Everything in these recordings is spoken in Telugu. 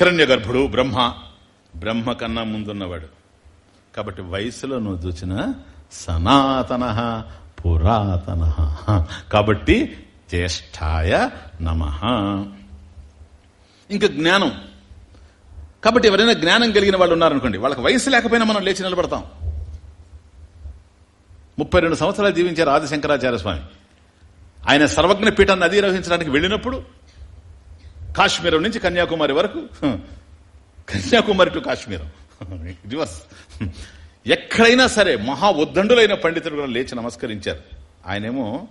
హిరణ్య గర్భుడు బ్రహ్మ బ్రహ్మ కన్నా ముందున్నవాడు. కాబట్టి వయసులో నువ్వు చూసిన సనాతన పురాతన. కాబట్టి జ్యేష్ఠాయ నమ. ఇంకా జ్ఞానం. కాబట్టి ఎవరైనా జ్ఞానం కలిగిన వాళ్ళు ఉన్నారనుకోండి వాళ్ళకి వయసు లేకపోయినా మనం లేచి నిలబడతాం. ముప్పై రెండు సంవత్సరాలు జీవించారు ఆదిశంకరాచార్య స్వామి. ఆయన సర్వజ్ఞ పీఠాన్ని అధిరోహించడానికి వెళ్ళినప్పుడు కాశ్మీరం నుంచి కన్యాకుమారి వరకు? కన్యాకుమారి టు కాశ్మీరం. రివర్స్ ఎక్కడైనా సరే మహా ఉద్దండులైన పండితులు కూడా లేచి నమస్కరించారు. ఆయనేమో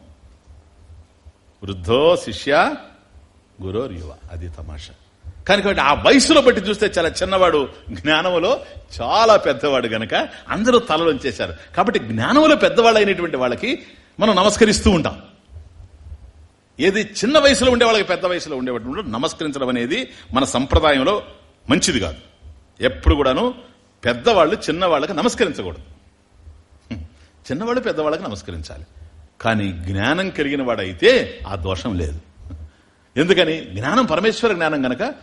వృద్ధో శిష్య గురోర్ యువ అది తమాషా. కానీ కాబట్టి ఆ వయసులో బట్టి చూస్తే చాలా చిన్నవాడు జ్ఞానములో చాలా పెద్దవాడు గనక అందరూ తలలోంచేశారు. కాబట్టి జ్ఞానములో పెద్దవాళ్ళు అయినటువంటి వాళ్ళకి మనం నమస్కరిస్తూ ఉంటాం. ఏది చిన్న వయసులో ఉండే వాళ్ళకి పెద్ద వయసులో ఉండేవాడు నమస్కరించడం అనేది మన సంప్రదాయంలో మంచిది కాదు. ఎప్పుడు కూడాను పెద్దవాళ్ళు చిన్నవాళ్ళకి నమస్కరించకూడదు. చిన్నవాళ్ళు పెద్దవాళ్ళకి నమస్కరించాలి. కానీ జ్ఞానం కలిగిన వాడైతే ఆ దోషం లేదు. ఎందుకని? జ్ఞానం పరమేశ్వర జ్ఞానం గనక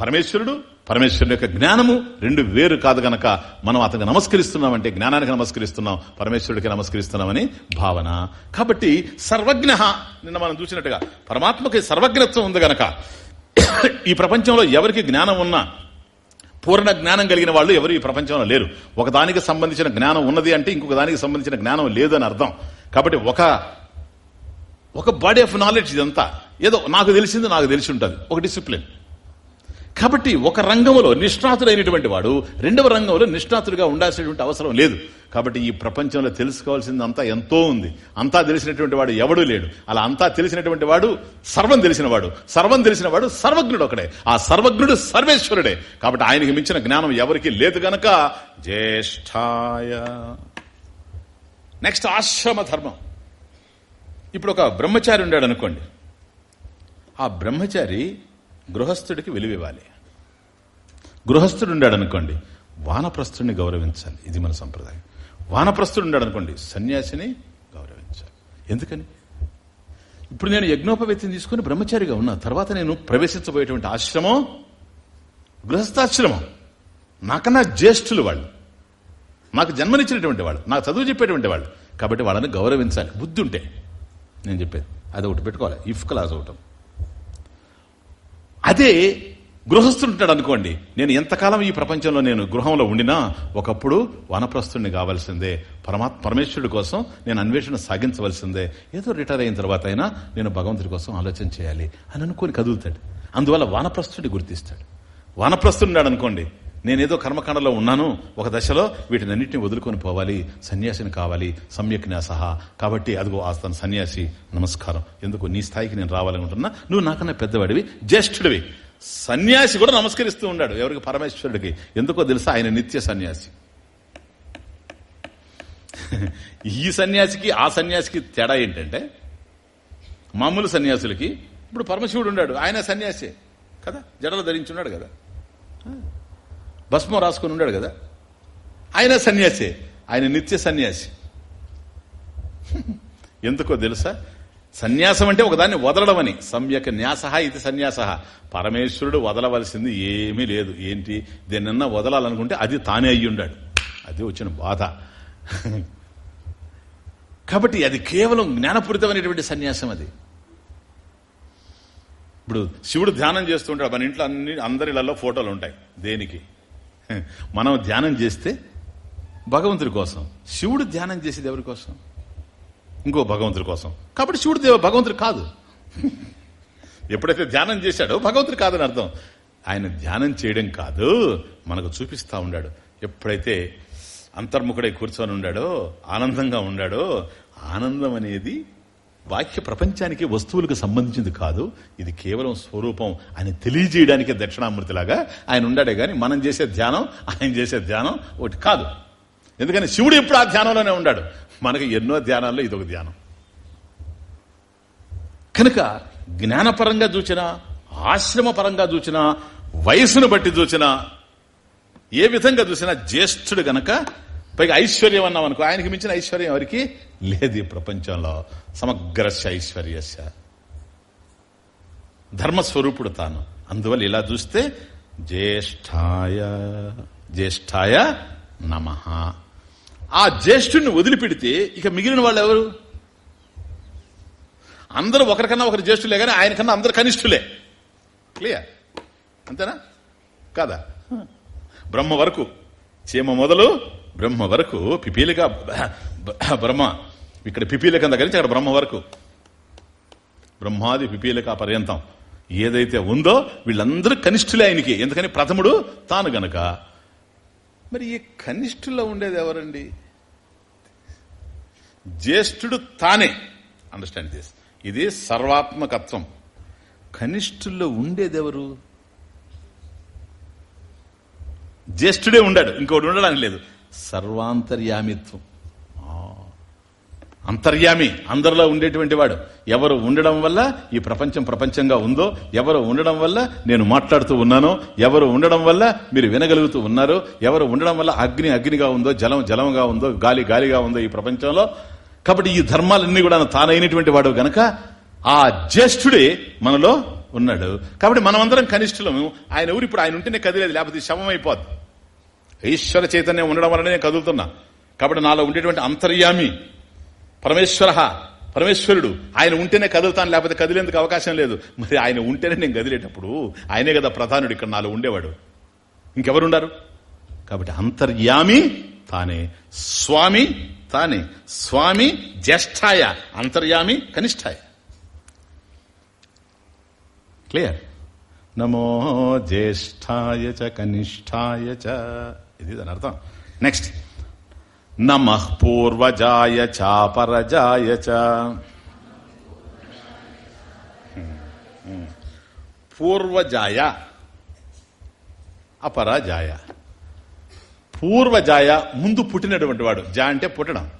పరమేశ్వరుడు పరమేశ్వరుని యొక్క జ్ఞానము రెండు వేరు కాదు గనక మనం అతనికి నమస్కరిస్తున్నామంటే జ్ఞానానికి నమస్కరిస్తున్నాం పరమేశ్వరుడికి నమస్కరిస్తున్నామని భావన. కాబట్టి సర్వజ్ఞ నిన్న మనం చూసినట్టుగా పరమాత్మకి సర్వజ్ఞత్వం ఉంది గనక ఈ ప్రపంచంలో ఎవరికి జ్ఞానం ఉన్నా పూర్ణ జ్ఞానం కలిగిన వాళ్ళు ఎవరు ఈ ప్రపంచంలో లేరు. ఒకదానికి సంబంధించిన జ్ఞానం ఉన్నది అంటే ఇంకొక దానికి సంబంధించిన జ్ఞానం లేదు అని అర్థం. కాబట్టి ఒక ఒక బాడీ ఆఫ్ నాలెడ్జ్ ఇదంతా. ఏదో నాకు తెలిసింది నాకు తెలిసి ఉంటుంది. ఒక డిసిప్లిన్ కాబట్టి ఒక రంగంలో నిష్ణాతుడైనటువంటి వాడు రెండవ రంగంలో నిష్ణాతుడిగా ఉండాల్సినటువంటి అవసరం లేదు. కాబట్టి ఈ ప్రపంచంలో తెలుసుకోవాల్సింది అంతా ఎంతో ఉంది. అంతా తెలిసినటువంటి వాడు ఎవడూ లేడు. అలా అంతా తెలిసినటువంటి వాడు సర్వం తెలిసినవాడు. సర్వం తెలిసినవాడు సర్వజ్ఞుడు ఒకడే. ఆ సర్వజ్ఞుడు సర్వేశ్వరుడే. కాబట్టి ఆయనకి మించిన జ్ఞానం ఎవరికి లేదు గనక జ్యేష్ఠాయ. నెక్స్ట్ ఆశ్రమ ధర్మం. ఇప్పుడు ఒక బ్రహ్మచారి ఉన్నాడు అనుకోండి ఆ బ్రహ్మచారి గృహస్థుడికి విలువివ్వాలి. గృహస్థుడు ఉండాడు అనుకోండి వానప్రస్థుడిని గౌరవించాలి. ఇది మన సంప్రదాయం. వానప్రస్థుడు ఉండాడు అనుకోండి సన్యాసిని గౌరవించాలి. ఎందుకని? ఇప్పుడు నేను యజ్ఞోపవేత్యం తీసుకుని బ్రహ్మచారిగా ఉన్నా తర్వాత నేను ప్రవేశించబోయేటువంటి ఆశ్రమం గృహస్థాశ్రమం. నాకన్నా జ్యేష్ఠులు వాళ్ళు. నాకు జన్మనిచ్చినటువంటి వాళ్ళు. నాకు చదువు చెప్పేటువంటి వాళ్ళు. కాబట్టి వాళ్ళని గౌరవించాలి. బుద్ధి ఉంటే. నేను చెప్పేది. అది ఒకటి పెట్టుకోవాలి. ఇఫ్ క్లాస్ అవటం అదే గృహస్థుంటాడు అనుకోండి. నేను ఎంతకాలం ఈ ప్రపంచంలో నేను గృహంలో ఉండినా ఒకప్పుడు వనప్రస్థుడిని కావాల్సిందే. పరమాత్మ పరమేశ్వరుడి కోసం నేను అన్వేషణ సాగించవలసిందే. ఏదో రిటైర్ అయిన తర్వాత అయినా నేను భగవంతుడి కోసం ఆలోచన చేయాలి అని అనుకుని కదులుతాడు. అందువల్ల వానప్రస్థుడిని గుర్తిస్తాడు. వానప్రస్థుడున్నాడు అనుకోండి నేనేదో కర్మకాండలో ఉన్నాను. ఒక దశలో వీటినన్నింటిని వదులుకొని పోవాలి. సన్యాసిని కావాలి. సమ్యక్ సహా కాబట్టి అదిగో ఆ సన్యాసి నమస్కారం. ఎందుకు? నీ స్థాయికి నేను రావాలనుకుంటున్నా నువ్వు నాకన్నా పెద్దవాడివి. జ్యేష్ఠుడివి. సన్యాసి కూడా నమస్కరిస్తూ ఉన్నాడు. ఎవరికి? పరమేశ్వరుడికి. ఎందుకో తెలుసా? ఆయన నిత్య సన్యాసి. ఈ సన్యాసికి ఆ సన్యాసికి తేడా ఏంటంటే మామూలు సన్యాసులకి ఇప్పుడు పరమశివుడు ఉన్నాడు. ఆయన సన్యాసి. కదా? జడలు ధరించున్నాడు కదా. భస్మం రాసుకుని ఉన్నాడు కదా. ఆయన సన్యాసి ఆయన నిత్య సన్యాసి. ఎందుకో తెలుసా? సన్యాసం అంటే ఒకదాన్ని వదలడం అని సమ్యక్ న్యాస ఇది సన్యాస పరమేశ్వరుడు వదలవలసింది ఏమీ లేదు. ఏంటి? దేన్నన్నా వదలాలనుకుంటే అది తానే అయ్యి ఉండాడు. అది వచ్చిన బాధ. కాబట్టి అది కేవలం జ్ఞానపూరితమైనటువంటి సన్యాసం అది. ఇప్పుడు శివుడు ధ్యానం చేస్తుంటాడు మన ఇంట్లో అన్ని అందరిలలో ఫోటోలు ఉంటాయి. దేనికి? మనం ధ్యానం చేస్తే భగవంతుడి కోసం. శివుడు ధ్యానం చేసేది ఎవరి కోసం? ఇంకో భగవంతుడి కోసం. కాబట్టి శివుడు దేవ భగవంతుడు కాదు. ఎప్పుడైతే ధ్యానం చేశాడో భగవంతుడు కాదని అర్థం. ఆయన ధ్యానం చేయడం కాదు. మనకు చూపిస్తా ఉన్నాడు ఎప్పుడైతే అంతర్ముఖుడై కూర్చొని ఉన్నాడో ఆనందంగా ఉన్నాడో ఆనందం అనేది వాక్య ప్రపంచానికి వస్తువులకు సంబంధించింది కాదు ఇది కేవలం స్వరూపం అని తెలియజేయడానికి దక్షిణామూర్తిలాగా ఆయన ఉండాడే గాని మనం చేసే ధ్యానం ఆయన చేసే ధ్యానం ఒకటి కాదు. ఎందుకని శివుడు ఎప్పుడు ఆ ధ్యానంలోనే ఉన్నాడు మనకి ఎన్నో ధ్యానాల్లో ఇదొక ధ్యానం. కనుక జ్ఞానపరంగా చూచినా ఆశ్రమపరంగా చూచినా వయసును బట్టి చూచినా ఏ విధంగా చూసినా జ్యేష్ఠుడు గనక పైగా ఐశ్వర్యం అన్నాం అనుకో ఆయనకి మించిన ఐశ్వర్యం ఎవరికి లేదు ఈ ప్రపంచంలో. సమగ్రస్య ఐశ్వర్యస్య. ధర్మస్వరూపుడు తాను. అందువల్ల ఇలా చూస్తే జ్యేష్ఠాయ జ్యేష్ఠాయ నమ. ఆ జ్యేష్ఠుడిని వదిలిపెడితే ఇక మిగిలిన వాళ్ళు ఎవరు? అందరూ ఒకరికన్నా ఒకరు జ్యేష్ఠులే కానీ ఆయనకన్నా అందరు కనిష్ఠులే. క్లియర్? అంతేనా? కాదా? బ్రహ్మ వరకు. చీమ మొదలు. బ్రహ్మ వరకు పిపీలిక బ్రహ్మ ఇక్కడ పిపీలిక దగ్గర నుంచి అక్కడ బ్రహ్మ వరకు. బ్రహ్మాది పిపీలిక పర్యంతం ఏదైతే ఉందో వీళ్ళందరూ కనిష్ఠులే ఆయనకి. ఎందుకని ప్రథముడు తాను గనక. మరి ఈ కనిష్ఠుల్లో ఉండేది ఎవరండి? జ్యేష్ఠుడు తానే. అండర్స్టాండ్ దిస్ ఇది సర్వాత్మకత్వం. కనిష్ఠుల్లో ఉండేదెవరు? జ్యేష్ఠుడే ఉండాడు. ఇంకోటి ఉండడానికి లేదు. సర్వాంతర్యామిత్వం. అంతర్యామి అందరిలో ఉండేటువంటి వాడు. ఎవరు ఉండడం వల్ల ఈ ప్రపంచం ప్రపంచంగా ఉందో ఎవరు ఉండడం వల్ల నేను మాట్లాడుతూ ఉన్నానో ఎవరు ఉండడం వల్ల మీరు వినగలుగుతూ ఉన్నారో ఎవరు ఉండడం వల్ల అగ్ని అగ్నిగా ఉందో జలం జలంగా ఉందో గాలి గాలిగా ఉందో ఈ ప్రపంచంలో. కాబట్టి ఈ ధర్మాలన్నీ కూడా తానైనటువంటి వాడు గనక ఆ జ్యేష్ఠుడే మనలో ఉన్నాడు. కాబట్టి మనమందరం కనిష్ఠులము. ఆయన ఊరు ఇప్పుడు ఆయన ఉంటేనే కదిలేదు లేకపోతే శవం అయిపోద్ది ఈశ్వర చైతన్యం ఉండడం వల్లనే కదులుతున్నా. కాబట్టి నాలో ఉండేటువంటి అంతర్యామి పరమేశ్వర పరమేశ్వరుడు ఆయన ఉంటేనే కదులుతాను లేకపోతే కదిలేందుకు అవకాశం లేదు. మరి ఆయన ఉంటేనే నేను కదిలేటప్పుడు ఆయనే కదా ప్రధానుడు ఇక్కడ నాలో ఉండేవాడు. ఇంకెవరున్నారు కాబట్టి అంతర్యామి తానే స్వామి తానే స్వామి జ్యేష్ఠాయ అంతర్యామి కనిష్టాయ క్లియర్? నమో జ్యేష్ఠాయ చ కనిష్టాయ చ. ఇది దాని అర్థం. నెక్స్ట్ నమ పూర్వజాయ చాపరజాయ చ. పూర్వజాయ. అపరజాయ. పూర్వజాయ ముందు పుట్టినటువంటి వాడు. జా అంటే పుట్టడం.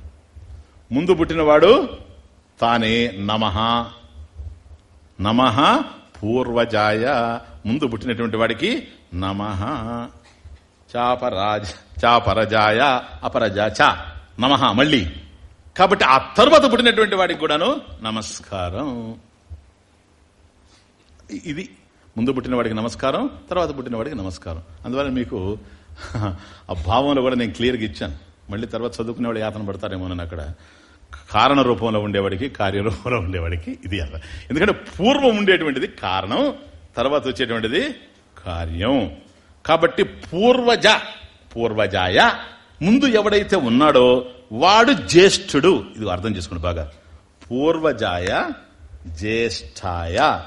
ముందు పుట్టినవాడు తానే నమ. నమ పూర్వజాయ. ముందు పుట్టినటువంటి వాడికి నమ. చాపరాజ చాపరజాయ అపరజా చ. నమ మళ్ళీ. కాబట్టి ఆ తర్వాత పుట్టినటువంటి వాడికి కూడాను నమస్కారం. ఇది ముందు పుట్టిన వాడికి నమస్కారం తర్వాత పుట్టిన వాడికి నమస్కారం. అందువల్ల మీకు ఆ భావంలో కూడా నేను క్లియర్గా ఇచ్చాను. మళ్ళీ తర్వాత చదువుకునేవాడు యాతన పడతారేమోనని అక్కడ కారణ రూపంలో ఉండేవాడికి కార్యరూపంలో ఉండేవాడికి ఇది అర్థం. ఎందుకంటే పూర్వం ఉండేటువంటిది కారణం తర్వాత వచ్చేటువంటిది కార్యం. కాబట్టి పూర్వజ పూర్వజాయ ముందు ఎవడైతే ఉన్నాడో వాడు జ్యేష్ఠుడు. ఇది అర్థం చేసుకోండి బాగా. పూర్వజాయ జ్యేష్ఠాయ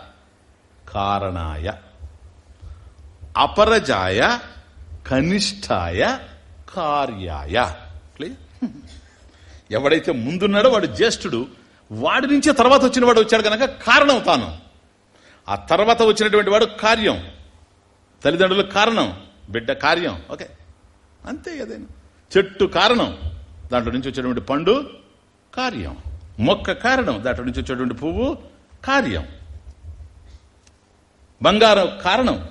కారణాయ. అపరజాయ కనిష్టాయ కార్యాయ. ఎవడైతే ముందున్నాడో వాడు జ్యేష్ఠుడు. వాడి నుంచే తర్వాత వచ్చిన వాడు వచ్చాడు కనుక కారణం తాను. ఆ తర్వాత వచ్చినటువంటి వాడు కార్యం. తల్లిదండ్రులు కారణం బిడ్డ కార్యం. ఓకే. అంతే అదేనా చెట్టు కారణం. దాంట్లో నుంచి వచ్చేటువంటి పండు కార్యం. మొక్క కారణం. దాంట్లో నుంచి వచ్చేటువంటి పువ్వు కార్యం. బంగారం కారణం.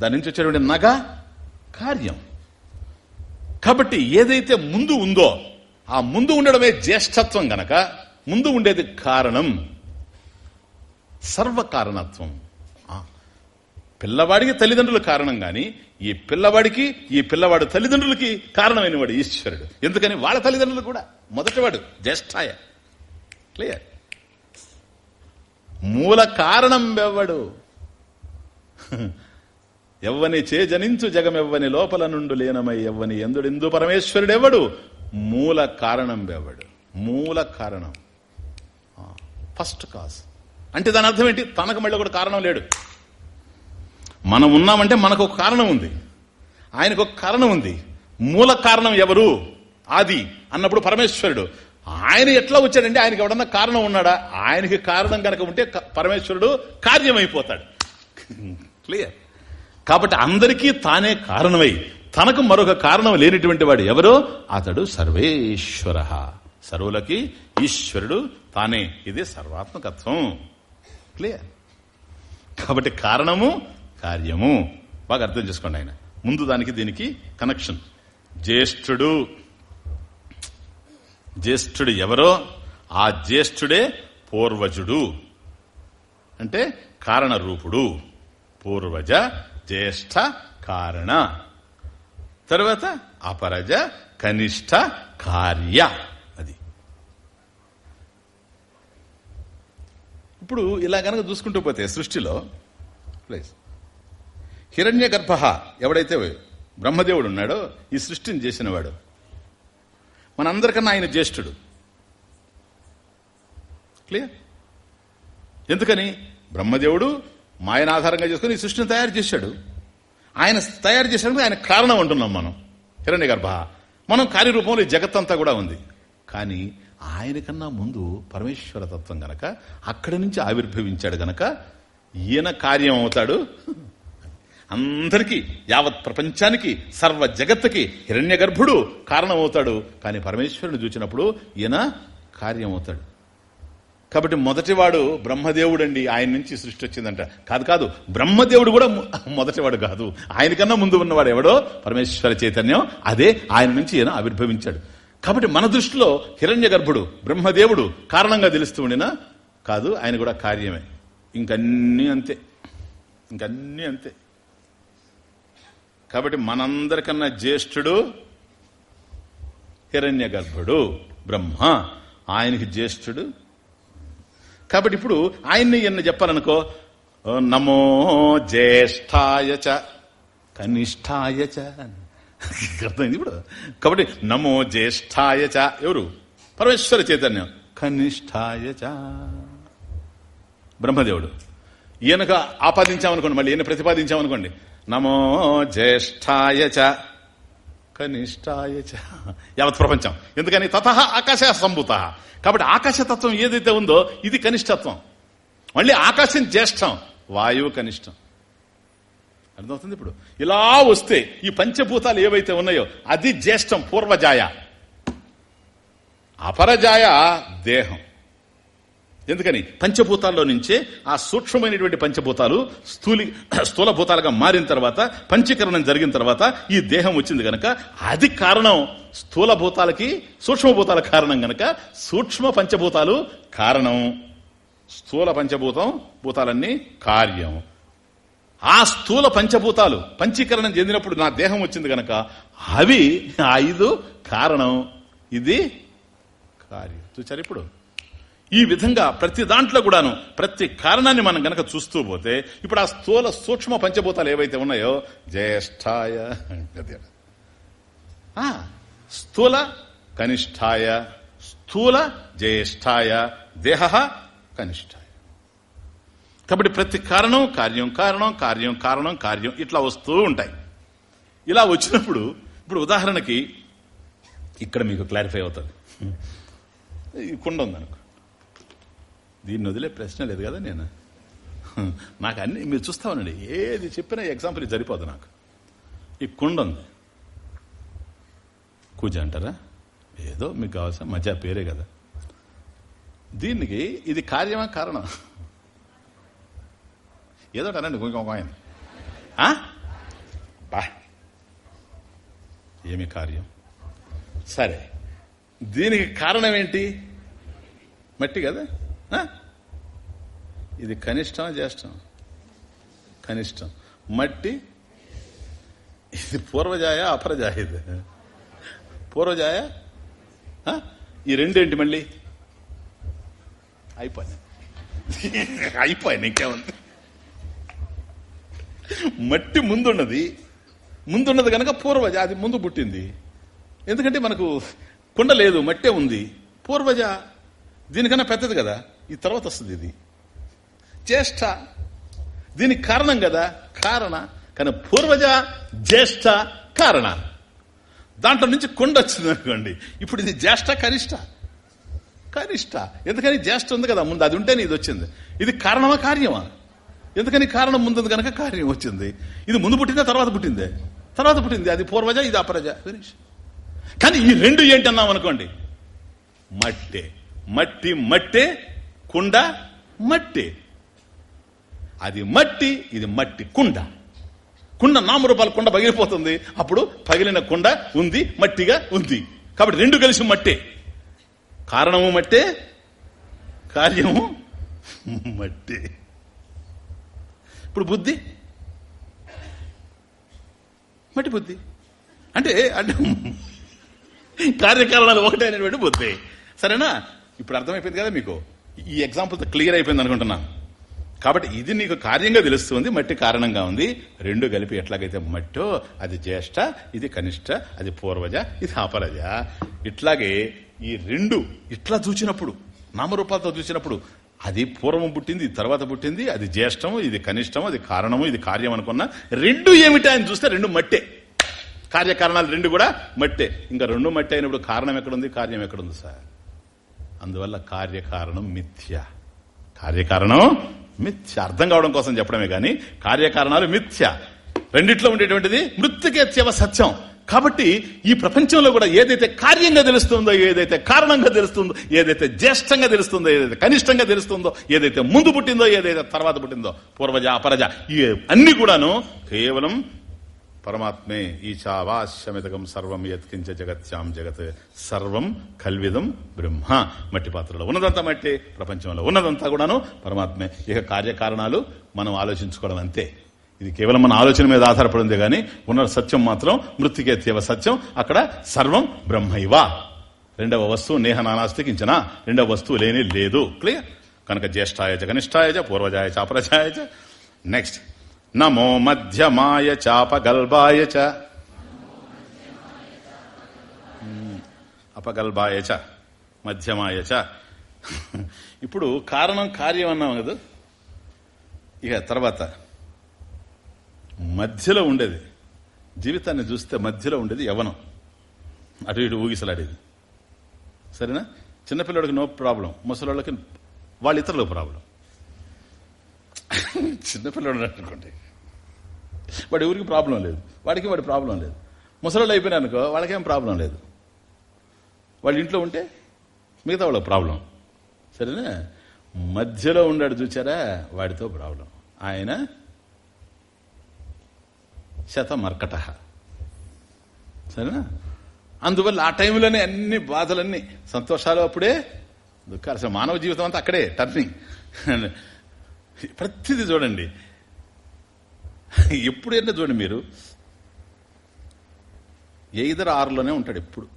దాని నుంచి వచ్చేటువంటి నగ కార్యం. కాబట్టి ఏదైతే ముందు ఉందో ఆ ముందు ఉండడమే జ్యేష్ఠత్వం గనక ముందు ఉండేది కారణం. సర్వకారణత్వం. పిల్లవాడికి తల్లిదండ్రులు కారణం గాని ఈ పిల్లవాడికి ఈ పిల్లవాడు తల్లిదండ్రులకి కారణమైనవాడు ఈశ్వరుడు. ఎందుకని? వాళ్ళ తల్లిదండ్రులు కూడా. మొదటివాడు జ్యేష్ఠాయ. క్లియర్? మూల కారణం వెవ్వడు ఎవ్వని చే జనించు జగమెవ్వని లోపల నుండు లీనమై ఎవ్వని ఎందుడెందు పరమేశ్వరుడెవ్వడు మూల కారణం వెవ్వడు మూల కారణం. First cause. అంటే దాని అర్థం ఏంటి? తనకు మళ్ళీ కూడా కారణం లేడు. మనం ఉన్నామంటే మనకు ఒక కారణం ఉంది. ఆయనకు ఒక కారణం ఉంది. మూల కారణం ఎవరు? ఆది అన్నప్పుడు పరమేశ్వరుడు. ఆయన ఎట్లా వచ్చాడంటే ఆయనకి ఎవడన్నా కారణం ఉన్నాడా? ఆయనకి కారణం కనుక ఉంటే పరమేశ్వరుడు కార్యమైపోతాడు. క్లియర్ కాబట్టి అందరికీ తానే కారణమై తనకు మరొక కారణం లేనిటువంటి వాడు ఎవరో? అతడు సర్వేశ్వర. సర్వులకి ఈశ్వరుడు తానే. ఇది సర్వాత్మకత్వం. క్లియర్ కాబట్టి కారణము కార్యము. బాగా అర్థం చేసుకోండి ఆయన. ముందు దానికి దీనికి కనెక్షన్ జ్యేష్ఠుడు. జ్యేష్ఠుడు ఎవరో? ఆ జ్యేష్ఠుడే పూర్వజుడు. అంటే కారణరూపుడు పూర్వజ జ్యేష్ఠ కారణ. తర్వాత అపరజ కనిష్ట కార్య. అది. ఇప్పుడు ఇలా గనక చూసుకుంటూ పోతే సృష్టిలో ప్లీజ్ హిరణ్య గర్భ ఎవడైతే బ్రహ్మదేవుడు ఉన్నాడో ఈ సృష్టిని చేసినవాడు. మనందరికన్నా ఆయన జ్యేష్ఠుడు. క్లియర్? ఎందుకని? బ్రహ్మదేవుడు మాయన ఆధారంగా చేసుకుని ఈ సృష్టిని తయారు చేశాడు. ఆయన తయారు చేశాడు ఆయన కారణం అంటున్నాం మనం. హిరణ్య గర్భ మనం కార్యరూపంలో ఈ జగత్తంతా కూడా ఉంది. కానీ ఆయన కన్నా ముందు పరమేశ్వర తత్వం గనక అక్కడి నుంచి ఆవిర్భవించాడు గనక ఈయన కార్యం అవుతాడు. అందరికీ యావత్ ప్రపంచానికి సర్వ జగత్తుకి హిరణ్య గర్భుడు కారణమవుతాడు. కానీ పరమేశ్వరుని చూచినప్పుడు ఈయన కార్యమవుతాడు. కాబట్టి మొదటివాడు బ్రహ్మదేవుడండి ఆయన నుంచి సృష్టి వచ్చిందంట. కాదు కాదు బ్రహ్మదేవుడు కూడా మొదటివాడు కాదు. ఆయనకన్నా ముందు ఉన్నవాడు ఎవడో? పరమేశ్వర చైతన్యం. అదే ఆయన నుంచి ఈయన ఆవిర్భవించాడు. కాబట్టి మన దృష్టిలో హిరణ్య గర్భుడు బ్రహ్మదేవుడు కారణంగా తెలుస్తూ ఉండినా కాదు ఆయన కూడా కార్యమే. ఇంకన్నీ అంతే. ఇంకన్నీ అంతే. కాబట్టి మనందరికన్నా జ్యేష్ఠుడు హిరణ్య గర్భుడు బ్రహ్మ. ఆయనకి జ్యేష్ఠుడు. కాబట్టి ఇప్పుడు ఆయన్ని ఎన్న చెప్పాలనుకో నమో జ్యేష్ఠాయ కనిష్టాయ అర్థమైంది ఇప్పుడు? కాబట్టి నమో జ్యేష్ఠాయ ఎవరు? పరమేశ్వర చైతన్యం. కనిష్టాయ బ్రహ్మదేవుడు. ఈయనకు ఆపాదించామనుకోండి మళ్ళీ ఈయన ప్రతిపాదించామనుకోండి. నమో జ్యేష్ఠాయ కనిష్టాయ యావత్ ప్రపంచం. ఎందుకని? తత ఆకాశ సంభూత. కాబట్టి ఆకాశతత్వం ఏదైతే ఉందో ఇది కనిష్టత్వం మళ్ళీ ఆకాశం జ్యేష్టం వాయువు కనిష్టం. అర్థమవుతుంది ఇప్పుడు? ఇలా వస్తే ఈ పంచభూతాలు ఏవైతే ఉన్నాయో అది జ్యేష్టం పూర్వజాయ. అపరజాయ దేహం. ఎందుకని? పంచభూతాల్లో నుంచే ఆ సూక్ష్మమైనటువంటి పంచభూతాలు స్థూలి స్థూలభూతాలుగా మారిన తర్వాత పంచీకరణం జరిగిన తర్వాత ఈ దేహం వచ్చింది గనక అది కారణం. స్థూలభూతాలకి సూక్ష్మభూతాల కారణం గనక సూక్ష్మ పంచభూతాలు కారణం. స్థూల పంచభూతం భూతాలన్నీ కార్యం. ఆ స్థూల పంచభూతాలు పంచీకరణం చెందినప్పుడు నా దేహం వచ్చింది గనక అవి ఐదు కారణం. ఇది కార్యం. చూచారు ఇప్పుడు? ఈ విధంగా ప్రతి దాంట్లో కూడాను ప్రతి కారణాన్ని మనం గనక చూస్తూ పోతే ఇప్పుడు ఆ స్థూల సూక్ష్మ పంచభూతాలు ఏవైతే ఉన్నాయో జ్యేష్ఠాయ స్థూల కనిష్టాయ స్థూల జ్యేష్ఠాయ దేహ కనిష్టాయ కాబట్టి ప్రతి కారణం కార్యం కారణం కార్యం కారణం కార్యం ఇట్లా వస్తూ ఉంటాయి. ఇలా వచ్చినప్పుడు ఇప్పుడు ఉదాహరణకి ఇక్కడ మీకు క్లారిఫై అవుతుంది. ఈ కుండ ఉందనుకో. దీన్ని వదిలే ప్రశ్న లేదు కదా నేను? నాకు అన్ని మీరు చూస్తామనండి ఏది చెప్పినా ఎగ్జాంపుల్ సరిపోదు నాకు. ఈ కుండ ఉంది. కూజ అంటారా? ఏదో మీకు కావాల్సిన మధ్య పేరే కదా. దీనికి ఇది కార్యమా కారణం? ఏదో అనండి ఇంకొక బా. ఏమి కార్యం? సరే. దీనికి కారణం ఏంటి? మట్టి కదా? ఇది కనిష్టం జ్యేష్టం కనిష్టం. మట్టి ఇది పూర్వజాయ అపరజాయ ఇది? పూర్వజాయ? ఈ రెండేంటి మళ్ళీ? అయిపోయి అయిపోయి ఇంకేముంది? మట్టి ముందున్నది. ముందున్నది కనుక పూర్వజ అది ముందు పుట్టింది. ఎందుకంటే మనకు కుండ లేదు మట్టే ఉంది. పూర్వజ దీనికన్నా పెద్దది కదా? ఈ తర్వాత వస్తుంది ఇది. జ్యేష్ఠ. దీనికి కారణం కదా కారణ. కానీ పూర్వజ జ్యేష్ఠ కారణ. దాంట్లో నుంచి కొండ వచ్చింది అనుకోండి. ఇప్పుడు ఇది జ్యేష్ఠ కనిష్ట. కనిష్ట. ఎందుకని జ్యేష్ఠ ఉంది కదా ముందు అది ఉంటేనే ఇది వచ్చింది. ఇది కారణమా కార్యమా? ఎందుకని కారణం ముందు కనుక కార్యం వచ్చింది. ఇది ముందు పుట్టిందా తర్వాత పుట్టిందే? తర్వాత పుట్టింది. అది పూర్వజ ఇది అపరజ. ఫినిష్ కానీ ఈ రెండు ఏంటి అన్నాం అనుకోండి. మట్టే. మట్టి మట్టే కుండ మట్టి. అది మట్టి ఇది మట్టి కుండ. కుండ నామరూపాల కుండ పగిలిపోతుంది. అప్పుడు పగిలిన కుండ ఉంది మట్టిగా ఉంది. కాబట్టి రెండు కలిసి మట్టే. కారణము మట్టే కార్యము మట్టే. ఇప్పుడు బుద్ధి. మట్టి బుద్ధి. అంటే అంటే కార్యకారణాలు ఒకటే అనేటువంటి బుద్ధి. సరేనా? ఇప్పుడు అర్థమైపోయింది కదా మీకు? ఈ ఎగ్జాంపుల్ క్లియర్ అయిపోయింది అనుకుంటున్నాను కాబట్టి ఇది నీకు కార్యంగా తెలుస్తుంది మట్టి కారణంగా ఉంది. రెండు కలిపి ఎట్లాగైతే మట్టో అది జ్యేష్ఠ ఇది కనిష్ట అది పూర్వజ ఇది అపరజ. ఇట్లాగే ఈ రెండు ఇట్లా చూచినప్పుడు నామరూపాలతో చూసినప్పుడు అది పూర్వం పుట్టింది తర్వాత పుట్టింది అది జ్యేష్టము ఇది కనిష్టము అది కారణము ఇది కార్యం అనుకున్నా రెండు ఏమిటా అని చూస్తే రెండు మట్టే. కార్యకారణాలు రెండు కూడా మట్టే. ఇంకా రెండు మట్టి అయినప్పుడు కారణం ఎక్కడుంది? కార్యం ఎక్కడుంది సార్? అందువల్ల కార్యకారణం మిథ్య. కార్యకారణం మిథ్య. అర్థం కావడం కోసం చెప్పడమే కానీ కార్యకారణాలు మిథ్య. రెండిట్లో ఉండేటువంటిది మృత్యుకేత్యవ సత్యం. కాబట్టి ఈ ప్రపంచంలో కూడా ఏదైతే కార్యంగా తెలుస్తుందో ఏదైతే కారణంగా తెలుస్తుందో ఏదైతే జ్యేష్టంగా తెలుస్తుందో ఏదైతే కనిష్టంగా తెలుస్తుందో ఏదైతే ముందు పుట్టిందో ఏదైతే తర్వాత పుట్టిందో పూర్వజ అపరజ ఈ అన్ని కూడాను కేవలం పరమాత్మే ఈ చావాశ్యమితకం సర్వం యత్కించ జగత్యాం జగత్ సర్వం కల్విదం బ్రహ్మ. మట్టి పాత్రలో ఉన్నదంతా మట్టి ప్రపంచంలో ఉన్నదంతా కూడాను పరమాత్మే. ఇక కార్యకారణాలు మనం ఆలోచించుకోవడం అంతే. ఇది కేవలం మన ఆలోచన మీద ఆధారపడింది కానీ ఉన్న సత్యం మాత్రం మృతికేత్యవ సత్యం అక్కడ సర్వం బ్రహ్మైవా. రెండవ వస్తువు నేహ నానాస్తికించిన? రెండవ వస్తువు లేని లేదు. క్లియర్? కనుక జ్యేష్ఠాయచ కనిష్టాయచ పూర్వజాయ చాపరజాయచ నెక్స్ట్. నమో మధ్యమాయ చాపగల్బాయ చ. అపగల్బాయ చ. మధ్యమాయ చ. ఇప్పుడు కారణం కార్యం అన్నాం కదా. ఇక తర్వాత మధ్యలో ఉండేది. జీవితాన్ని చూస్తే మధ్యలో ఉండేది యవనం. అటు ఇటు ఊగిసలాడేది. సరేనా? చిన్నపిల్లడికి నో ప్రాబ్లం. ముసలిళ్ళకి వాళ్ళ ఇతరులకు ప్రాబ్లం. చిన్నపిల్లడు అనుకోండి. వాడి ఎవరికి ప్రాబ్లం లేదు. వాడికి వాడి ప్రాబ్లం లేదు. ముసలాళ్ళు అయిపోయినా అనుకో వాళ్ళకేం ప్రాబ్లం లేదు. వాళ్ళ ఇంట్లో ఉంటే మిగతా వాళ్ళ ప్రాబ్లం. సరేనా? మధ్యలో ఉన్నాడు చూచారా? వాడితో ప్రాబ్లం. ఆయన శతమర్కట. సరేనా? అందువల్ల ఆ టైంలోనే అన్ని బాధలన్నీ సంతోషాలు అప్పుడే దుఃఖాలు. అసలు మానవ జీవితం అంతా అక్కడే టర్నింగ్ ప్రతిదీ చూడండి. ఎప్పుడైనా చూడండి మీరు. ఎయిదర్ ఆరులోనే ఉంటాడు ఎప్పుడు.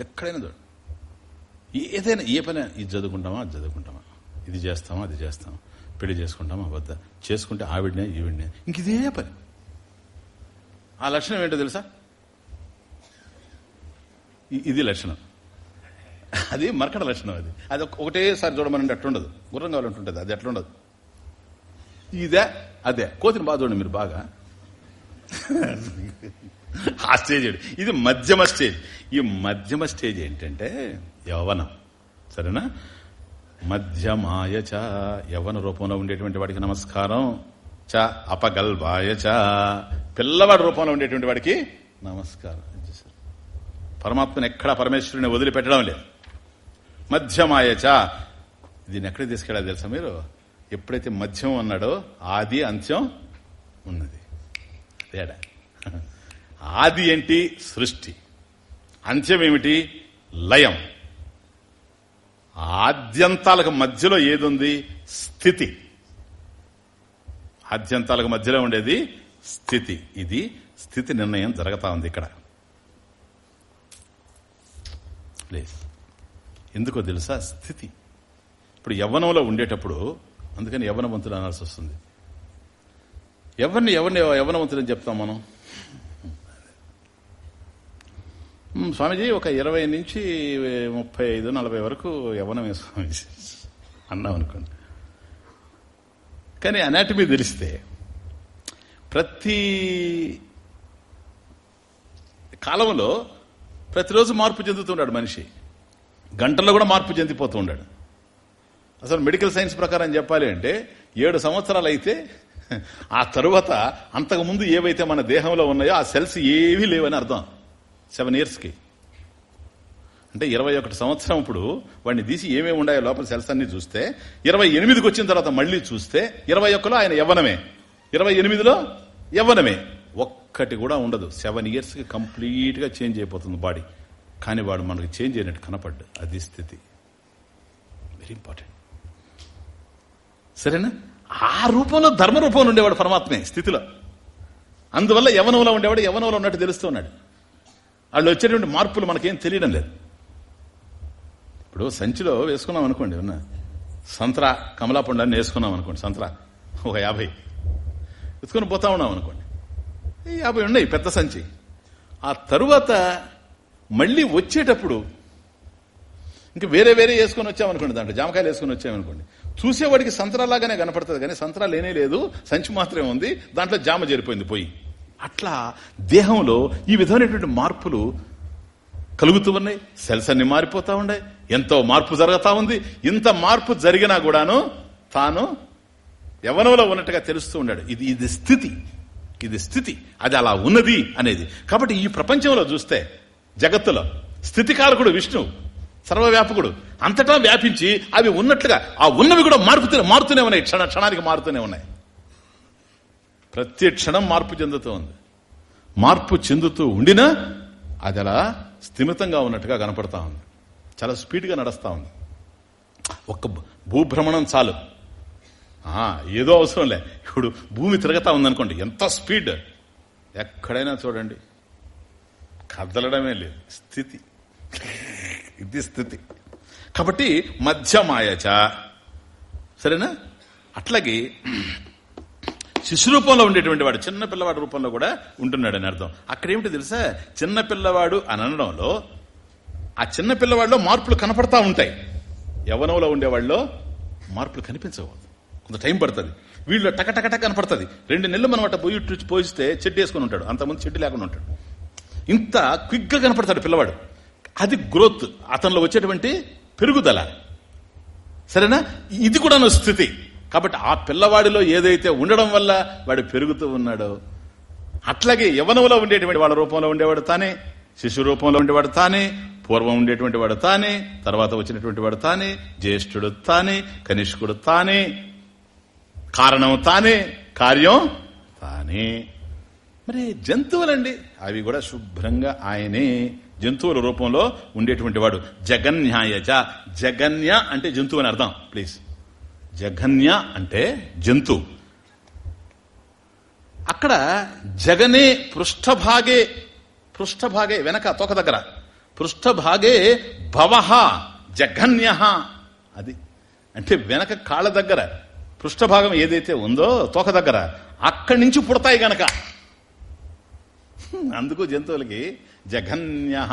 ఎక్కడైనా చూడండి. ఏదైనా ఏ పని ఇది చదువుకుంటామా అది చదువుకుంటామా. ఇది చేస్తామా అది చేస్తామా. పెళ్ళి చేసుకుంటామా వద్ద. చేసుకుంటే ఆవిడనే ఈవిడనే. ఇంక ఇదే పని. ఆ లక్షణం ఏంటో తెలుసా? ఇది లక్షణం. అది మరకడ లక్షణం అది. అది ఒకటేసారి చూడమని అట్లుండదు. గుర్రం కావాలంటుంటది అది అట్లుండదు. ఇదే అదే కోతిని బాగా చూడండి మీరు బాగా ఆ స్టేజ్ ఇది మధ్యమ స్టేజ్ ఈ మధ్యమ స్టేజ్ ఏంటంటే యవనం సరేనా మధ్యమాయ చ యవన రూపంలో ఉండేటువంటి వాడికి నమస్కారం. చ అపగల్బాయ చ పిల్లవాడి రూపంలో ఉండేటువంటి వాడికి నమస్కారం. పరమాత్మను ఎక్కడా పరమేశ్వరుని వదిలిపెట్టడం లేదు. మధ్యమాయ చ. దీన్ని ఎక్కడికి తీసుకెళ్ళాలి తెలుసా మీరు? ఎప్పుడైతే మధ్యం అన్నాడో ఆది అంత్యం ఉన్నది. తేడా. ఆది ఏంటి? సృష్టి. అంత్యం ఏమిటి? లయం. ఆద్యంతాలకు మధ్యలో ఏదుంది? స్థితి. ఆద్యంతాలకు మధ్యలో ఉండేది స్థితి. ఇది స్థితి నిర్ణయం జరుగుతా ఉంది ఇక్కడ. ప్లీజ్. ఎందుకో తెలుసా? స్థితి. ఇప్పుడు యవ్వనంలో ఉండేటప్పుడు అందుకని యవనవంతుడు అనాల్సి వస్తుంది. ఎవరిని ఎవరిని యవనవంతుడని చెప్తాం మనం? స్వామిజీ ఒక ఇరవై నుంచి ముప్పై ఐదు నలభై వరకు యవనమే స్వామీజీ. అన్నాం అనుకోండి. కానీ అనాటమీ తెలిస్తే ప్రతి కాలంలో ప్రతిరోజు మార్పు చెందుతున్నాడు మనిషి. గంటల్లో కూడా మార్పు చెందిపోతూ ఉన్నాడు. అసలు మెడికల్ సైన్స్ ప్రకారం చెప్పాలి అంటే ఏడు సంవత్సరాలు అయితే ఆ తరువాత అంతకుముందు ఏవైతే మన దేహంలో ఉన్నాయో ఆ సెల్స్ ఏవీ లేవని అర్థం. సెవెన్ ఇయర్స్కి. అంటే ఇరవై ఒకటి సంవత్సరం ఇప్పుడు వాడిని తీసి ఏమేమి ఉన్నాయో లోపల సెల్స్ అన్ని చూస్తే ఇరవై ఎనిమిదికి వచ్చిన తర్వాత మళ్ళీ చూస్తే ఇరవై ఒక్కలో ఆయన యవ్వనమే. ఇరవై ఎనిమిదిలో యవ్వనమే. ఒక్కటి కూడా ఉండదు. సెవెన్ ఇయర్స్కి కంప్లీట్గా చేంజ్ అయిపోతుంది బాడీ. కానీ వాడు మనకి చేంజ్ అయినట్టు కనపడ్డు అది స్థితి. Very important. సరేనా? ఆ రూపంలో ధర్మ రూపంలో ఉండేవాడు పరమాత్మే స్థితిలో. అందువల్ల యవనంలో ఉండేవాడు యవనంలో ఉన్నట్టు తెలుస్తున్నాడు వాళ్ళు వచ్చేటువంటి మార్పులు మనకేం తెలియడం లేదు. ఇప్పుడు సంచిలో వేసుకున్నాం అనుకోండి ఉన్న సంత్రా కమలాపండాన్ని వేసుకున్నాం అనుకోండి సంత్రా. ఒక యాభై. ఎత్తుకొని పోతా ఉన్నాం అనుకోండి. యాభై ఉన్నాయి పెద్ద సంచి. ఆ తరువాత మళ్ళీ వచ్చేటప్పుడు ఇంకా వేరే వేరే వేసుకొని వచ్చామనుకోండి దాంట్లో జామకాయలు వేసుకొని వచ్చామనుకోండి. చూసేవాడికి సంతరాలాగానే కనపడుతుంది కానీ సంతరా లేనే లేదు సంచి మాత్రమే ఉంది దాంట్లో జామ జరిపోయింది పోయి. అట్లా దేహంలో ఈ విధమైనటువంటి మార్పులు కలుగుతూ ఉన్నాయి సెల్స్ అన్ని మారిపోతా ఉన్నాయి ఎంతో మార్పు జరుగుతా ఉంది ఇంత మార్పు జరిగినా కూడాను తాను యవనంలో ఉన్నట్టుగా తెలుస్తూ ఉన్నాడు. ఇది ఇది స్థితి ఇది స్థితి అది అలా ఉన్నది అనేది. కాబట్టి ఈ ప్రపంచంలో చూస్తే జగత్తులో స్థితికారకుడు విష్ణువు సర్వవ్యాపకుడు. అంతటా వ్యాపించి అవి ఉన్నట్లుగా ఆ ఉన్నవి కూడా మారుతూనే మారుతూనే ఉన్నాయి. క్షణ క్షణానికి మారుతూనే ఉన్నాయి. ప్రతి క్షణం మార్పు చెందుతూ ఉంది. మార్పు చెందుతూ ఉండినా అది అలా స్థిమితంగా ఉన్నట్టుగా కనపడతా ఉంది. చాలా స్పీడ్గా నడుస్తూ ఉంది. ఒక్క భూభ్రమణం చాలు. ఆ, ఏదో అవసరం లే. ఇప్పుడు భూమి తిరగతా ఉందనుకోండి ఎంత స్పీడ్! ఎక్కడైనా చూడండి. కదలడమే లేదు. స్థితి. ఇది స్థితి. కాబట్టి మధ్యమాయచ. సరేనా? అట్లాగే శిశు రూపంలో ఉండేటువంటి వాడు చిన్న పిల్లవాడు రూపంలో కూడా ఉంటున్నాడని అర్థం. అక్కడ ఏమిటి తెలుసా? చిన్న పిల్లవాడు అని అనడంలో ఆ చిన్న పిల్లవాడిలో మార్పులు కనపడతా ఉంటాయి. యవనంలో ఉండేవాళ్ళలో మార్పులు కనిపించవు. కొంత టైం పడుతుంది. వీళ్ళు టకటకట కనపడుతుంది. రెండు నెలలు మనం అట్ట పోయి పోయిస్తే చెడ్డు వేసుకుని ఉంటాడు. అంతకుముందు చెడ్డు లేకుండా ఉంటాడు. ఇంత క్విక్గా కనపడతాడు పిల్లవాడు. అది గ్రోత్ అతనిలో వచ్చేటువంటి పెరుగుదల. సరేనా? ఇది కూడా స్థితి. కాబట్టి ఆ పిల్లవాడిలో ఏదైతే ఉండడం వల్ల వాడు పెరుగుతూ ఉన్నాడో అట్లాగే యవనంలో ఉండేటువంటి వాళ్ళ రూపంలో ఉండేవాడు తానే శిశు రూపంలో ఉండేవాడు తానే పూర్వం ఉండేటువంటి వాడు తానే తర్వాత వచ్చినటువంటి వాడు తానే జ్యేష్ఠుడు తానే కనిష్కుడు తానే కారణం తానే కార్యం తానే. మరి జంతువులండి అవి కూడా శుభ్రంగా ఆయనే జంతువుల రూపంలో ఉండేటువంటి వాడు. జగన్యాయచ. జగన్య అంటే జంతువు అని అర్థం. ప్లీజ్ జగన్య అంటే జంతు. అక్కడ జగనే పృష్ఠభాగే పృష్ఠభాగే వెనక తోక దగ్గర. పృష్ఠభాగే భవహ జఘన్య అది. అంటే వెనక కాళ్ళ దగ్గర. పృష్ఠభాగం ఏదైతే ఉందో తోక దగ్గర. అక్కడి నుంచి పుడతాయి గనక. అందుకు జంతువులకి జఘన్య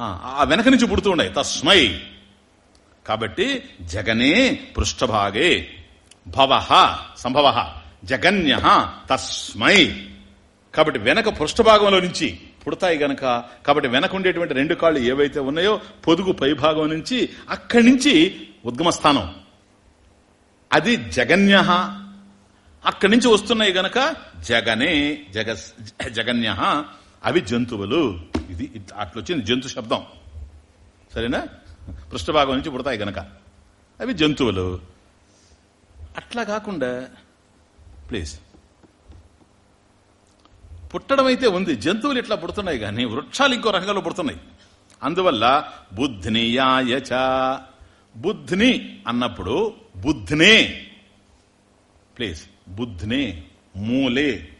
ఆ వెనక నుంచి పుడుతూ ఉన్నాయి. తస్మై. కాబట్టి జగనే పృష్ఠభాగే భవ సంభవ. జగన్య తస్మై. కాబట్టి వెనక పృష్ఠభాగంలో నుంచి పుడతాయి గనక కాబట్టి వెనక ఉండేటువంటి రెండు కాళ్ళు ఏవైతే ఉన్నాయో పొదుగు పైభాగం నుంచి అక్కడి నుంచి ఉద్గమస్థానం. అది జగన్య అక్కడి నుంచి వస్తున్నాయి గనక జగనే జగ జగన్య అవి జంతువులు. ఇది అట్లొచ్చింది జంతు శబ్దం. సరేనా? పృష్ఠభాగం నుంచి పుడతాయి గనక. అవి జంతువులు. అట్లా కాకుండా ప్లీజ్. పుట్టడం అయితే ఉంది. జంతువులు ఇట్లా పుడుతున్నాయి కానీ వృక్షాలు ఇంకో రకంగా పుడుతున్నాయి. అందువల్ల బుద్ధినియాయచ బుద్ధిని అన్నప్పుడు బుద్ధినే. ప్లీజ్. బుద్ధినే మూలే.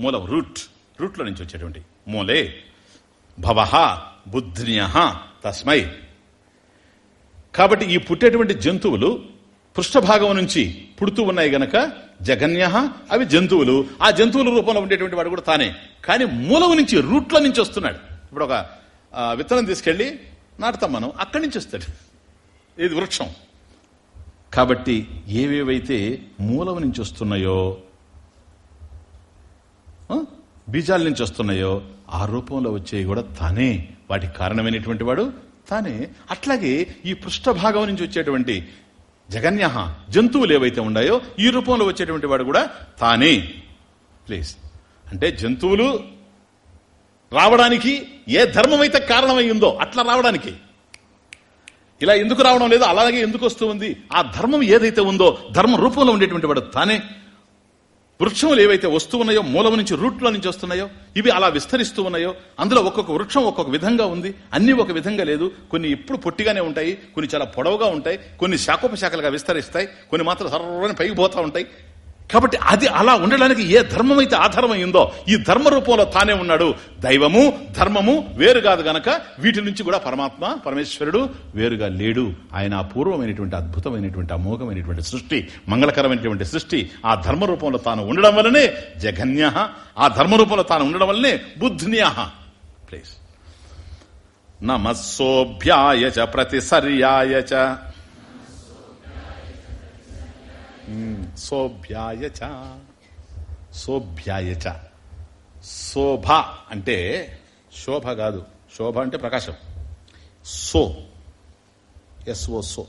మూలం రూట్. రూట్లో నుంచి వచ్చేటువంటి. మూలే భవ బుద్ధిన్య తస్మై. కాబట్టి ఈ పుట్టేటువంటి జంతువులు పృష్ఠభాగం నుంచి పుడుతూ ఉన్నాయి గనక జగన్య అవి జంతువులు. ఆ జంతువుల రూపంలో ఉండేటువంటి వాడు కూడా తానే. కానీ మూలం నుంచి రూట్లో నుంచి వస్తున్నాడు. ఇప్పుడు ఒక విత్తనం తీసుకెళ్ళి నాటుతాం మనం. అక్కడి నుంచి వస్తాడు. ఇది వృక్షం. కాబట్టి ఏవేవైతే మూలం నుంచి వస్తున్నాయో ఆ, బీజాల నుంచి వస్తున్నాయో ఆ రూపంలో వచ్చేవి కూడా తానే. వాటికి కారణమైనటువంటి వాడు తానే. అట్లాగే ఈ పృష్ఠభాగం నుంచి వచ్చేటువంటి జగన్యహ జంతువులు ఏవైతే ఉన్నాయో ఈ రూపంలో వచ్చేటువంటి వాడు కూడా తానే. ప్లీజ్. అంటే జంతువులు రావడానికి ఏ ధర్మం అయితే కారణమై ఉందో అట్లా రావడానికి. ఇలా ఎందుకు రావడం లేదు అలాగే ఎందుకు వస్తూ ఉంది? ఆ ధర్మం ఏదైతే ఉందో ధర్మ రూపంలో ఉండేటువంటి వాడు తానే. వృక్షములు ఏవైతే వస్తూ ఉన్నాయో మూలం నుంచి రూట్లో నుంచి వస్తున్నాయో ఇవి అలా విస్తరిస్తూ ఉన్నాయో అందులో ఒక్కొక్క వృక్షం ఒక్కొక్క విధంగా ఉంది అన్ని ఒక విధంగా లేదు. కొన్ని ఎప్పుడు పొట్టిగానే ఉంటాయి కొన్ని చాలా పొడవుగా ఉంటాయి కొన్ని శాఖోపశాఖలుగా విస్తరిస్తాయి కొన్ని మాత్రం సర్వని పైకి పోతా ఉంటాయి. కాబట్టి అది అలా ఉండడానికి ఏ ధర్మం అయితే ఆధారమైందో ఈ ధర్మ రూపంలో తానే ఉన్నాడు. దైవము ధర్మము వేరు కాదు గనక వీటి నుంచి కూడా పరమాత్మ పరమేశ్వరుడు వేరుగా లేడు. ఆయన అపూర్వమైనటువంటి అద్భుతమైనటువంటి అమోఘమైనటువంటి సృష్టి మంగళకరమైనటువంటి సృష్టి ఆ ధర్మ రూపంలో తాను ఉండడం వల్లనే జఘన్య ఆ ధర్మ రూపంలో తాను ఉండడం వల్లనే బుద్ధిన్యాహ ప్లీజ్ నమస్సోభ్యాయ చ ప్రతిసర్యాయ సోభ్యాయచ సోభ్యాయచ శోభ అంటే శోభ కాదు. శోభ అంటే ప్రకాశం. సో. S O.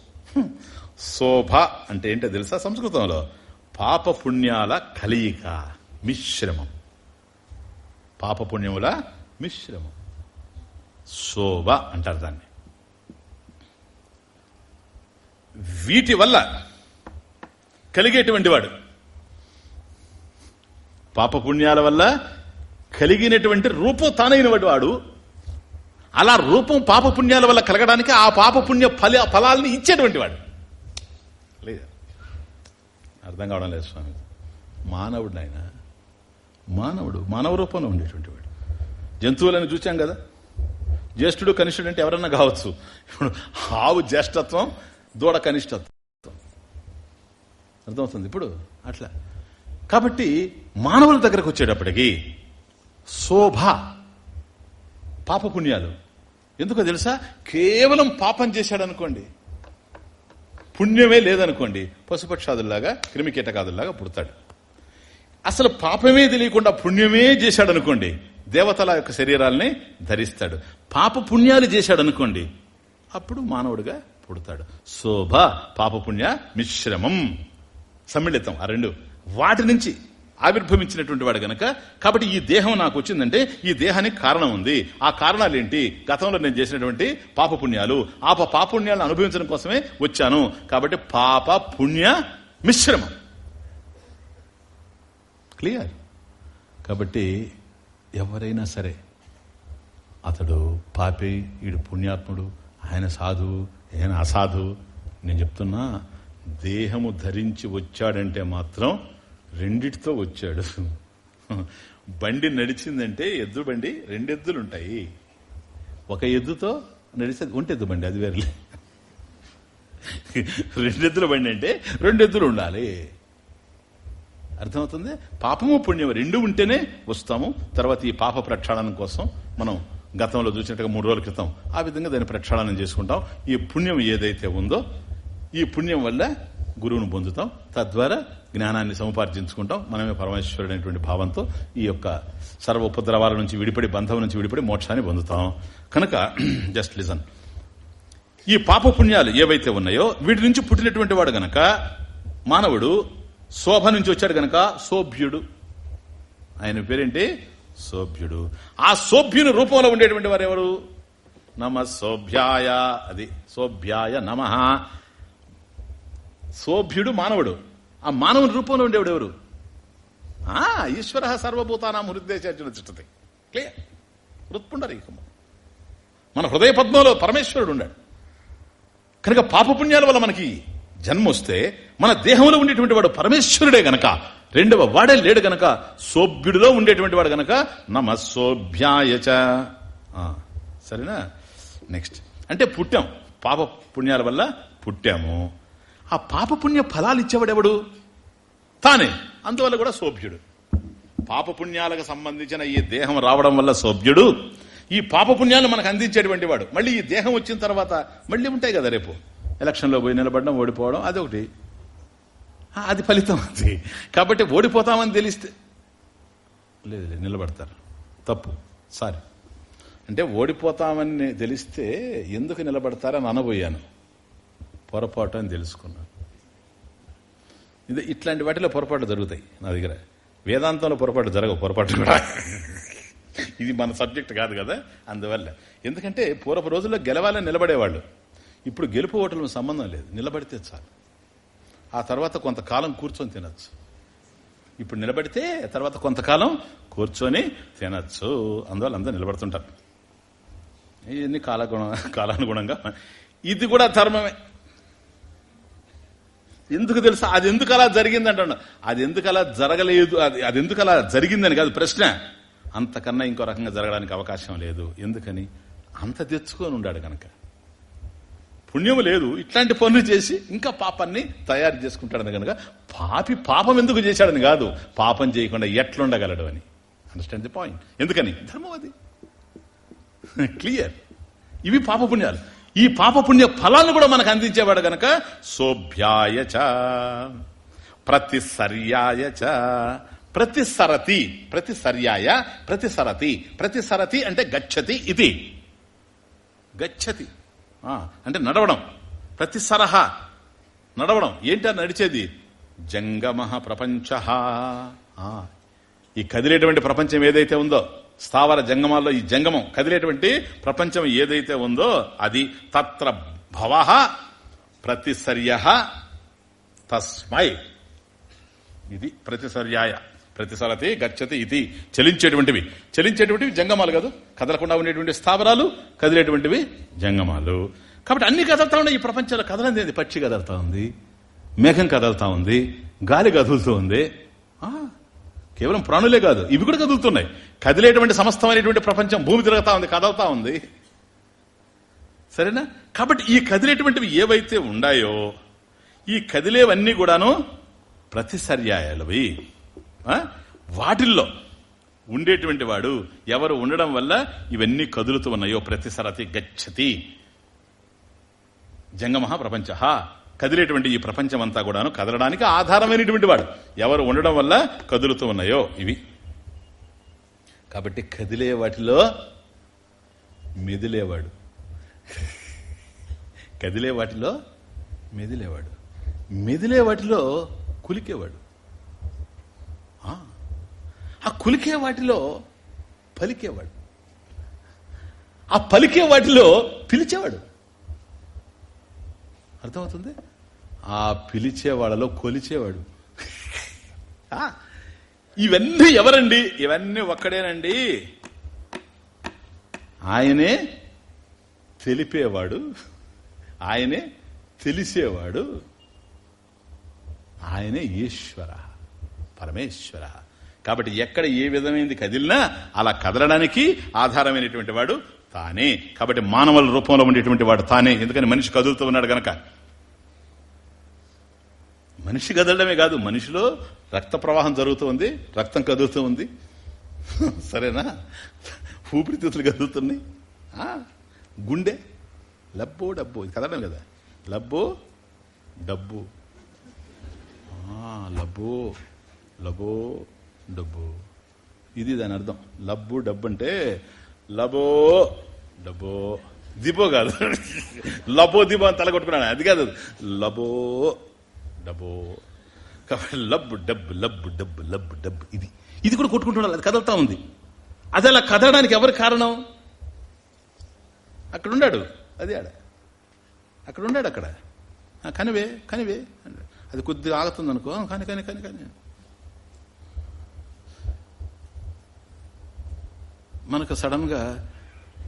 శోభ అంటే ఏంటో తెలుసా సంస్కృతంలో? పాప పుణ్యాల కలయిక మిశ్రమం. పాప పుణ్యముల మిశ్రమం. శోభ అంటారు దాన్ని. వీటి వల్ల కలిగేటువంటి వాడు. పాపపుణ్యాల వల్ల కలిగినటువంటి రూపం తానైన వాడు. అలా రూపం పాపపుణ్యాల వల్ల కలగడానికి ఆ పాపపుణ్య ఫల ఫలాల్ని ఇచ్చేటువంటి వాడు. లేదు? అర్థం కావడం లేదు స్వామి. మానవుడు ఆయన మానవుడు మానవ రూపంలో ఉండేటువంటి వాడు. జంతువులను చూచాం కదా? జ్యేష్ఠుడు కనిష్ఠుడు అంటే ఎవరన్నా కావచ్చు. ఇప్పుడు ఆవు జ్యేష్ఠత్వం దూడ కనిష్టత్వం అర్థమవుతుంది ఇప్పుడు? అట్లా. కాబట్టి మానవుల దగ్గరకు వచ్చేటప్పటికి శోభ పాపపుణ్యాలు. ఎందుకో తెలుసా? కేవలం పాపం చేశాడు అనుకోండి పుణ్యమే లేదనుకోండి పశుపక్షాదుల్లాగా క్రిమికీటకాదుల్లాగా పుడతాడు. అసలు పాపమే తెలియకుండా పుణ్యమే చేశాడు అనుకోండి దేవతల యొక్క శరీరాల్ని ధరిస్తాడు. పాప పుణ్యాలు చేశాడు అనుకోండి అప్పుడు మానవుడిగా పుడతాడు. శోభ పాపపుణ్య మిశ్రమం. సమ్మిళితం. ఆ రెండు వాటి నుంచి ఆవిర్భవించినటువంటి వాడు గనక కాబట్టి ఈ దేహం నాకు వచ్చిందంటే ఈ దేహానికి కారణం ఉంది. ఆ కారణాలు ఏంటి? గతంలో నేను చేసినటువంటి పాపపుణ్యాలు. ఆ పాపపుణ్యాలను అనుభవించడం కోసమే వచ్చాను. కాబట్టి పాప పుణ్య మిశ్రమం. క్లియర్? కాబట్టి ఎవరైనా సరే అతడు పాపి ఈడు పుణ్యాత్ముడు ఆయన సాధు ఆయన అసాధు నేను చెప్తున్నా దేహము ధరించి వచ్చాడంటే మాత్రం రెండిటితో వచ్చాడు. బండి నడిచిందంటే ఎద్దు బండి రెండెద్దులు ఉంటాయి ఒక ఎద్దుతో నడిచేది ఒంటెద్దు బండి అది వేరే రెండెద్దుల బండి అంటే రెండెద్దులు ఉండాలి. అర్థమవుతుంది? పాపము పుణ్యం రెండు ఉంటేనే వస్తాము. తర్వాత ఈ పాప ప్రక్షాళనం కోసం మనం గతంలో చూసినట్టుగా మూడు రోజుల క్రితం ఆ విధంగా దాన్ని ప్రక్షాళనం చేసుకుంటాం. ఈ పుణ్యం ఏదైతే ఉందో ఈ పుణ్యం వల్ల గురువును పొందుతాం. తద్వారా జ్ఞానాన్ని సముపార్జించుకుంటాం. మనమే పరమేశ్వరుడైనటువంటి భావంతో ఈ యొక్క సర్వ ఉపద్రవాల నుంచి విడిపడి బంధం నుంచి విడిపడి మోక్షాన్ని పొందుతాం. కనుక జస్ట్ లిజన్ ఈ పాప పుణ్యాలు ఏవైతే ఉన్నాయో వీటి నుంచి పుట్టినటువంటి వాడు గనక మానవుడు శోభ నుంచి వచ్చాడు గనక సోభ్యుడు ఆయన పేరేంటి? సోభ్యుడు ఆ సోభ్యుని రూపంలో ఉండేటువంటి వారు ఎవరు? నమ సోభ్యాయ అది సోభ్యాయ నమ. సోభ్యుడు మానవుడు. ఆ మానవుని రూపంలో ఉండేవాడు ఎవరు? ఆ ఈశ్వర సర్వభూతానాం హృదయచర్చలు చిట్టతి క్లియర్ హృత్పుండరీకము మన హృదయ పద్మంలో పరమేశ్వరుడు ఉన్నాడు. కనుక పాపపుణ్యాల వల్ల మనకి జన్మ వస్తే మన దేహంలో ఉండేటువంటి వాడు పరమేశ్వరుడే గనక రెండవ వాడే లేడు గనక సోభ్యుడిలో ఉండేటువంటి వాడు గనక నమ సోభ్యాయచ సరేనా? నెక్స్ట్ అంటే పుట్టాం. పాప పుణ్యాల వల్ల పుట్టాము. ఆ పాపపుణ్య ఫలాలు ఇచ్చేవాడెవడు తానే. అందువల్ల కూడా సోభ్యుడు పాపపుణ్యాలకు సంబంధించిన ఈ దేహం రావడం వల్ల సోభ్యుడు ఈ పాపపుణ్యాలు మనకు అందించేటువంటి వాడు. మళ్ళీ ఈ దేహం వచ్చిన తర్వాత మళ్ళీ ఉంటాయి కదా రేపు. ఎలక్షన్లో పోయి నిలబడడం ఓడిపోవడం అదొకటి. అది ఫలితం అది. కాబట్టి ఓడిపోతామని తెలిస్తే లేదు లేదు నిలబడతారు. తప్పు. సారీ. అంటే ఓడిపోతామని తెలిస్తే ఎందుకు నిలబడతారని అనబోయాను. పొరపాటు అని తెలుసుకున్నాను. ఇది ఇట్లాంటి వాటిలో పొరపాటు జరుగుతాయి నా దగ్గర. వేదాంతంలో పొరపాటు జరగవు పొరపాటు కూడా. ఇది మన సబ్జెక్ట్ కాదు కదా అందువల్ల. ఎందుకంటే పూర్వపు రోజుల్లో గెలవాలని నిలబడేవాళ్ళు. ఇప్పుడు గెలుపు ఓటల సంబంధం లేదు నిలబడితే చాలు. ఆ తర్వాత కొంతకాలం కూర్చొని తినచ్చు. ఇప్పుడు నిలబడితే తర్వాత కొంతకాలం కూర్చొని తినచ్చు. అందువల్ల అందరూ నిలబడుతుంటారు. ఇవన్నీ కాలగుణ కాలానుగుణంగా. ఇది కూడా ధర్మమే. ఎందుకు తెలుసా? అది ఎందుకు అలా జరిగింది అంటాడు అది ఎందుకు అలా జరగలేదు? అది అది ఎందుకు అలా జరిగిందని కాదు ప్రశ్న. అంతకన్నా ఇంకో రకంగా జరగడానికి అవకాశం లేదు. ఎందుకని? అంత తెచ్చుకొని ఉన్నాడు కనుక పుణ్యం లేదు. ఇట్లాంటి పనులు చేసి ఇంకా పాపాన్ని తయారు చేసుకుంటాడని కనుక పాపి పాపం ఎందుకు చేశాడని కాదు. పాపం చేయకుండా ఎట్లుండగలడు అని. అండర్స్టాండ్ ది పాయింట్ ఎందుకని? ధర్మం అది. క్లియర్ ఇవి పాపపుణ్యాలు ఈ పాపపుణ్య ఫలాలను కూడా మనకు అందించేవాడు గనక సోభ్యాయ చ ప్రతిసర్యాయ చ ప్రతిసరతి ప్రతిసర్యాయ ప్రతిసరతి ప్రతిసరతి అంటే గచ్చతి ఇది. గచ్చతి. అంటే నడవడం. ప్రతి సరహ నడవడం. ఏంటి నడిచేది? జంగమ ప్రపంచ ఈ కదిలేటువంటి ప్రపంచం ఏదైతే ఉందో స్థావర జంగమాల్లో ఈ జంగమం కదిలేటువంటి ప్రపంచం ఏదైతే ఉందో అది తత్ర భవ ప్రతిసర్య తస్మై. ఇది ప్రతిసర్యాయ ప్రతిసరతి గచ్చతి ఇది చలించేటువంటివి. చలించేటువంటివి జంగమాలు కాదు కదలకుండా ఉండేటువంటి స్థావరాలు కదిలేటువంటివి జంగమాలు. కాబట్టి అన్ని కదులుతా ఉన్నాయి ఈ ప్రపంచంలో కదలంది పక్షి కదులుతా ఉంది మేఘం కదలుతా ఉంది గాలి కదులుతూ ఉంది. కేవలం ప్రాణులే కాదు ఇవి కూడా కదులుతున్నాయి. కదిలేటువంటి సమస్తమైనటువంటి ప్రపంచం భూమి తిరుగుతా ఉంది కదలతా ఉంది. సరేనా? కాబట్టి ఈ కదిలేటువంటివి ఏవైతే ఉన్నాయో ఈ కదిలేవన్నీ కూడాను ప్రతిసర్యాయలవి వాటిల్లో ఉండేటువంటి వాడు ఎవరు ఉండడం వల్ల ఇవన్నీ కదులుతూ ఉన్నాయో ప్రతిసరతి గచ్చతి. జంగమహా ప్రపంచ కదిలేటువంటి ఈ ప్రపంచం అంతా కూడాను కదలడానికి ఆధారమైనటువంటి వాడు. ఎవరు ఉండడం వల్ల కదులుతూ ఉన్నాయో ఇవి. కాబట్టి కదిలే వాటిలో మెదిలేవాడు. కదిలే వాటిలో మెదిలేవాడు. మెదిలే వాటిలో కులికేవాడు. ఆ, ఆ కులికే వాటిలో పలికేవాడు. ఆ పలికే వాటిలో పిలిచేవాడు. అర్థమవుతుంది? ఆ పిలిచే వాళ్ళలో కొలిచేవాడు. ఆ, ఇవన్నీ ఎవరండి? ఇవన్నీ ఒక్కడేనండి. ఆయనే తెలిపేవాడు. ఆయనే తెలిసేవాడు. ఆయనే ఈశ్వర పరమేశ్వర. కాబట్టి ఎక్కడ ఏ విధమైనది కదిలినా అలా కదలడానికి ఆధారమైనటువంటి వాడు తానే. కాబట్టి మానవుల రూపంలో ఉండేటువంటి వాడు తానే. ఎందుకని మనిషి కదులుతూ ఉన్నాడు గనక. మనిషి కదలడమే కాదు మనిషిలో రక్త ప్రవాహం జరుగుతూ ఉంది రక్తం కదులుతూ ఉంది. సరేనా? ఊపిరితిత్తులు కదులుతున్నాయి. ఆ, గుండె? లబ్బో డబ్బు. ఇది కదడం కదా. లబ్బో డబ్బు. లబ్బో లబో డబ్బు. ఇది దాని అర్థం. లబ్బు డబ్బు అంటే లబో డబ్బో. దిబో కాదు. లబో దిబో అని తలగొట్టుకున్నాను అది కాదు. లబో డబ్బో. కాబట్టి lub dub lub dub lub dub ఇది. ఇది కూడా కొట్టుకుంటున్నారు అది కదులుతా ఉంది. అది అలా కదలడానికి ఎవరు కారణం? అక్కడ ఉన్నాడు. అది ఆడ. అక్కడ ఉన్నాడు అక్కడ. ఆ, కనివే కనివే. అది కొద్దిగా ఆగుతుంది అనుకో. కానీ కానీ కానీ కానీ. మనకు సడన్గా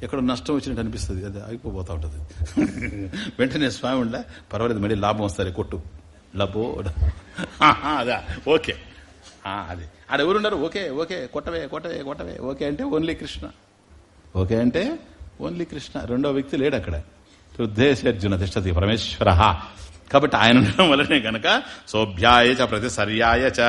ఎక్కడ నష్టం వచ్చినట్టు అనిపిస్తుంది. అది ఆగిపోతా ఉంటుంది. వెంటనే స్వామి ఉండ పర్వాలేదు మళ్ళీ లాభం వస్తారు కొట్టు. లబో అదా ఓకే. అదే అది. ఆడ ఎవరున్నారు ఓకే ఓకే కొట్టవే కొట్టవే కొట్టవే. ఓకే అంటే ఓన్లీ కృష్ణ ఓకే అంటే ఓన్లీ కృష్ణ రెండో వ్యక్తి లేడు అక్కడ. ఉద్దేశర్జున తిష్టతి పరమేశ్వర. కాబట్టి ఆయన ఉండడం వల్లనే గనక సోభ్యాయ చ ప్రతిసర్యాయ చ.